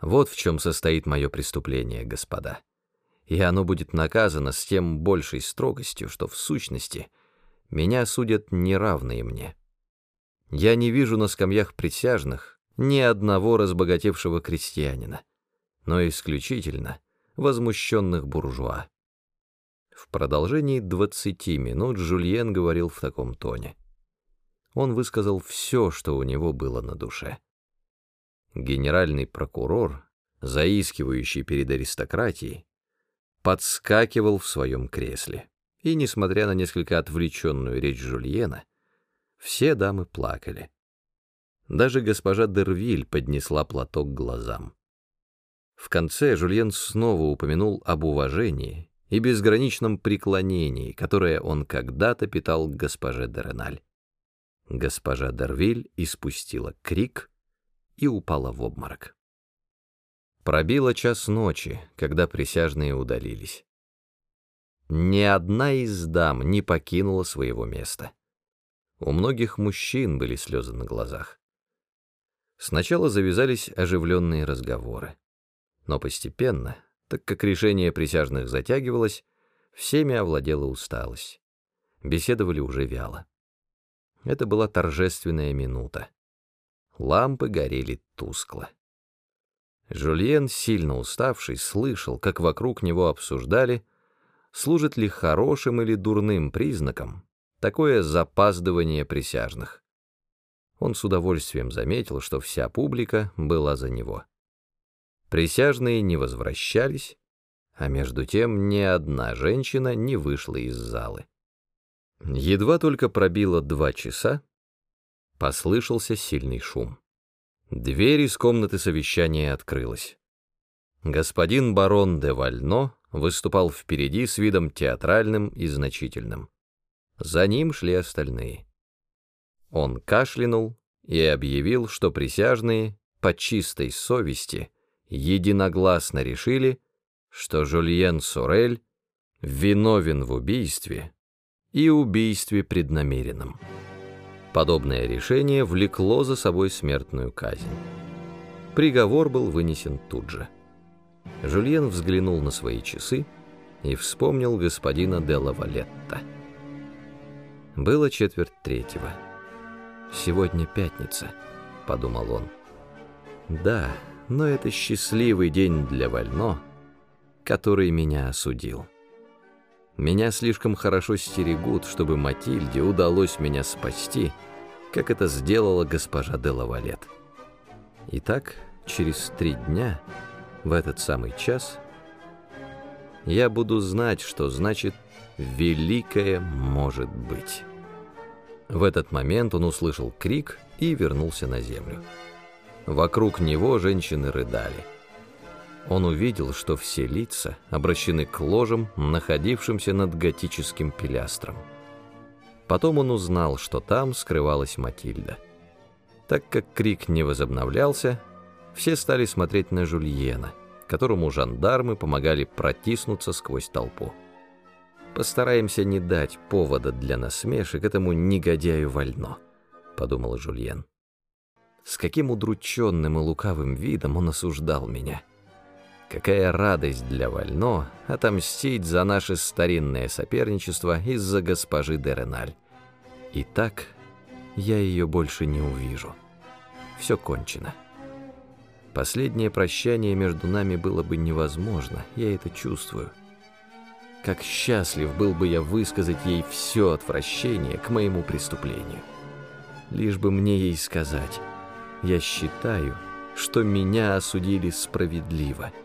Вот в чем состоит мое преступление, господа. И оно будет наказано с тем большей строгостью, что в сущности меня судят неравные мне. Я не вижу на скамьях присяжных ни одного разбогатевшего крестьянина, но исключительно возмущенных буржуа. В продолжении двадцати минут Жульен говорил в таком тоне. Он высказал все, что у него было на душе. Генеральный прокурор, заискивающий перед аристократией, подскакивал в своем кресле, и, несмотря на несколько отвлеченную речь Жульена, все дамы плакали. Даже госпожа Дервиль поднесла платок к глазам. В конце Жульен снова упомянул об уважении и безграничном преклонении, которое он когда-то питал к госпоже Дереналь. Госпожа Дервиль испустила крик и упала в обморок. Пробило час ночи, когда присяжные удалились. Ни одна из дам не покинула своего места. У многих мужчин были слезы на глазах. Сначала завязались оживленные разговоры. Но постепенно, так как решение присяжных затягивалось, всеми овладела усталость. Беседовали уже вяло. Это была торжественная минута. Лампы горели тускло. Жульен, сильно уставший, слышал, как вокруг него обсуждали, служит ли хорошим или дурным признаком такое запаздывание присяжных. Он с удовольствием заметил, что вся публика была за него. Присяжные не возвращались, а между тем ни одна женщина не вышла из залы. Едва только пробило два часа, послышался сильный шум. Дверь из комнаты совещания открылась. Господин барон де Вально выступал впереди с видом театральным и значительным. За ним шли остальные. Он кашлянул и объявил, что присяжные по чистой совести единогласно решили, что Жульен Сорель виновен в убийстве и убийстве преднамеренном. Подобное решение влекло за собой смертную казнь. Приговор был вынесен тут же. Жульен взглянул на свои часы и вспомнил господина де Лавалетта. Было четверть третьего. «Сегодня пятница», — подумал он. «Да, но это счастливый день для Вально, который меня осудил». Меня слишком хорошо стерегут, чтобы Матильде удалось меня спасти, как это сделала госпожа де Лавалет. Итак, через три дня, в этот самый час, я буду знать, что значит «великое может быть». В этот момент он услышал крик и вернулся на землю. Вокруг него женщины рыдали он увидел, что все лица обращены к ложам, находившимся над готическим пилястром. Потом он узнал, что там скрывалась Матильда. Так как крик не возобновлялся, все стали смотреть на Жульена, которому жандармы помогали протиснуться сквозь толпу. «Постараемся не дать повода для насмешек этому негодяю вольно», — подумал Жульен. С каким удрученным и лукавым видом он осуждал меня. Какая радость для Вально отомстить за наше старинное соперничество из-за госпожи Дереналь. И так я ее больше не увижу. Все кончено. Последнее прощание между нами было бы невозможно, я это чувствую. Как счастлив был бы я высказать ей все отвращение к моему преступлению. Лишь бы мне ей сказать, я считаю, что меня осудили справедливо —